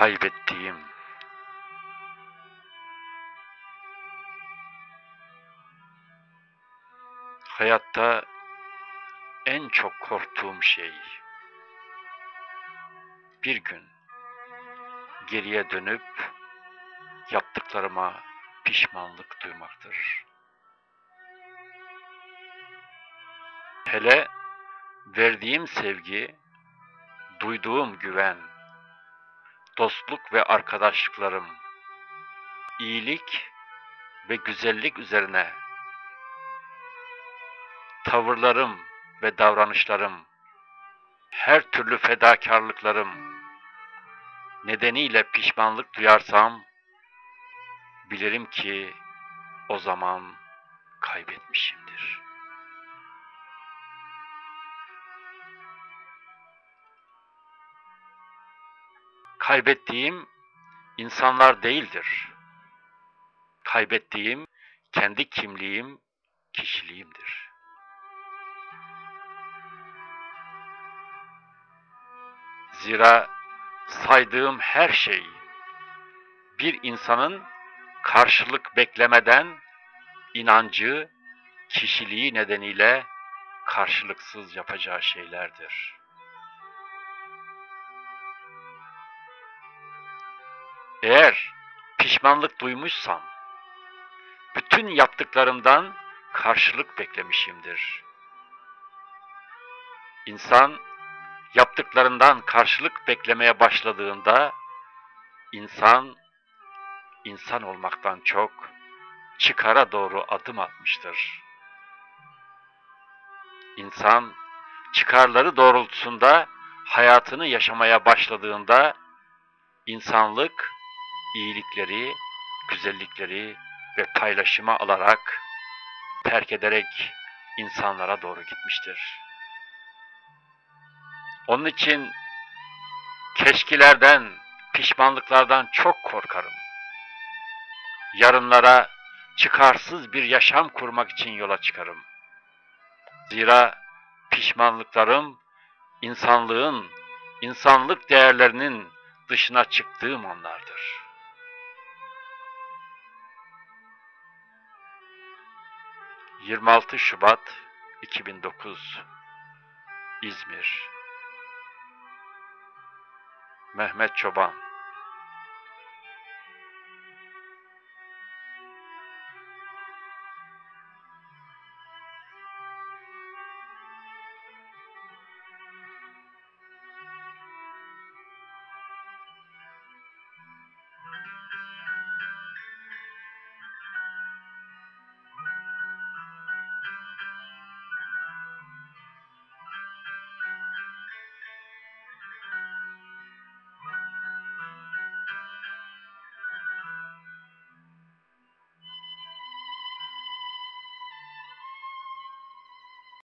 kaybettiğim hayatta en çok korktuğum şey bir gün geriye dönüp yaptıklarıma pişmanlık duymaktır. Hele verdiğim sevgi, duyduğum güven, dostluk ve arkadaşlıklarım, iyilik ve güzellik üzerine. Tavırlarım ve davranışlarım, her türlü fedakarlıklarım. Nedeniyle pişmanlık duyarsam, bilirim ki o zaman kaybetmişimdir. Kaybettiğim insanlar değildir. Kaybettiğim kendi kimliğim, kişiliğimdir. Zira saydığım her şey bir insanın karşılık beklemeden inancı, kişiliği nedeniyle karşılıksız yapacağı şeylerdir. Eğer pişmanlık duymuşsam, bütün yaptıklarımdan karşılık beklemişimdir. İnsan yaptıklarından karşılık beklemeye başladığında insan insan olmaktan çok çıkara doğru adım atmıştır. İnsan çıkarları doğrultusunda hayatını yaşamaya başladığında insanlık iyilikleri, güzellikleri ve paylaşıma alarak terk ederek insanlara doğru gitmiştir. Onun için keşkilerden, pişmanlıklardan çok korkarım. Yarınlara çıkarsız bir yaşam kurmak için yola çıkarım. Zira pişmanlıklarım insanlığın, insanlık değerlerinin dışına çıktığım anlardır. ...26 Şubat 2009 İzmir. Mehmet Çoban